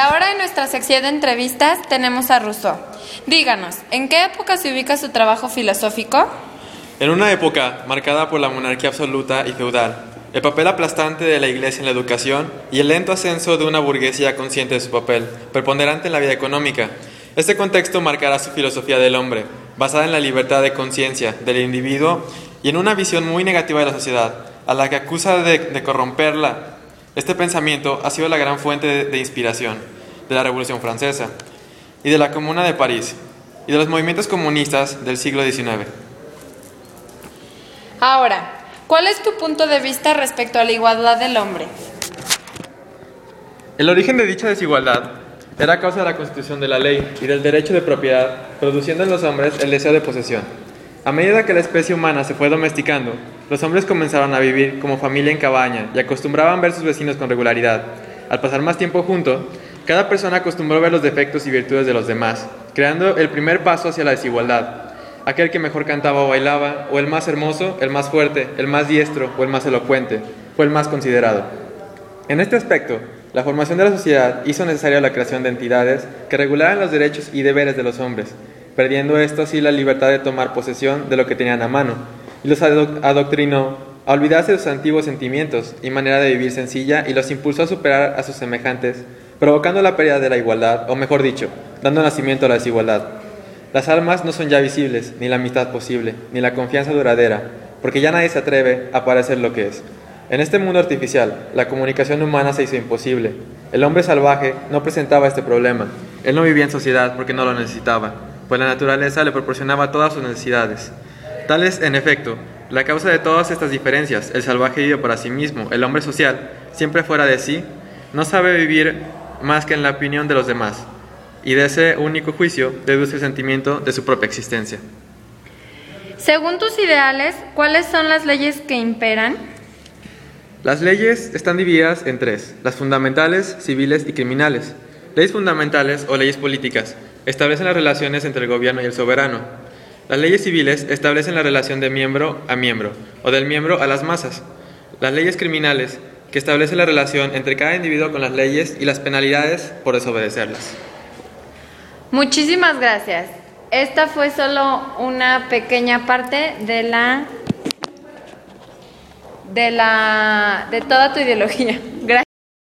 Ahora en nuestra sección de entrevistas tenemos a Rousseau. Díganos, ¿en qué época se ubica su trabajo filosófico? En una época marcada por la monarquía absoluta y feudal, el papel aplastante de la Iglesia en la educación y el lento ascenso de una burguesía consciente de su papel, preponderante en la vida económica. Este contexto marcará su filosofía del hombre, basada en la libertad de conciencia del individuo y en una visión muy negativa de la sociedad, a la que acusa de, corromperla. Este pensamiento ha sido la gran fuente de, de inspiración de la Revolución Francesa y de la Comuna de París y de los movimientos comunistas del siglo XIX. Ahora, ¿cuál es tu punto de vista respecto a la igualdad del hombre? El origen de dicha desigualdad era causa de la constitución de la ley y del derecho de propiedad, produciendo en los hombres el deseo de posesión. A medida que la especie humana se fue domesticando, los hombres comenzaron a vivir como familia en cabaña y acostumbraban ver sus vecinos con regularidad. Al pasar más tiempo juntos, cada persona acostumbró ver los defectos y virtudes de los demás, creando el primer paso hacia la desigualdad. Aquel que mejor cantaba o bailaba, o el más hermoso, el más fuerte, el más diestro o el más elocuente, fue el más considerado. En este aspecto, la formación de la sociedad hizo necesaria la creación de entidades que regularan los derechos y deberes de los hombres, perdiendo esto así la libertad de tomar posesión de lo que tenían a mano, y los adoctrinó a olvidarse de sus antiguos sentimientos y manera de vivir sencilla y los impulsó a superar a sus semejantes, provocando la pérdida de la igualdad, o mejor dicho, dando nacimiento a la desigualdad. Las almas no son ya visibles, ni la amistad posible, ni la confianza duradera, porque ya nadie se atreve a parecer lo que es. En este mundo artificial, la comunicación humana se hizo imposible. El hombre salvaje no presentaba este problema. Él no vivía en sociedad porque no lo necesitaba, pues la naturaleza le proporcionaba todas sus necesidades. Tal es, en efecto, la causa de todas estas diferencias. El salvaje vive para sí mismo, el hombre social, siempre fuera de sí, no sabe vivir más que en la opinión de los demás, y de ese único juicio deduce el sentimiento de su propia existencia. Según tus ideales, ¿cuáles son las leyes que imperan? Las leyes están divididas en tres, las fundamentales, civiles y criminales. Leyes fundamentales o leyes políticas establecen las relaciones entre el gobierno y el soberano. Las leyes civiles establecen la relación de miembro a miembro o del miembro a las masas. Las leyes criminales que establecen la relación entre cada individuo con las leyes y las penalidades por desobedecerlas. Muchísimas gracias. Esta fue solo una pequeña parte de la de la de toda tu ideología.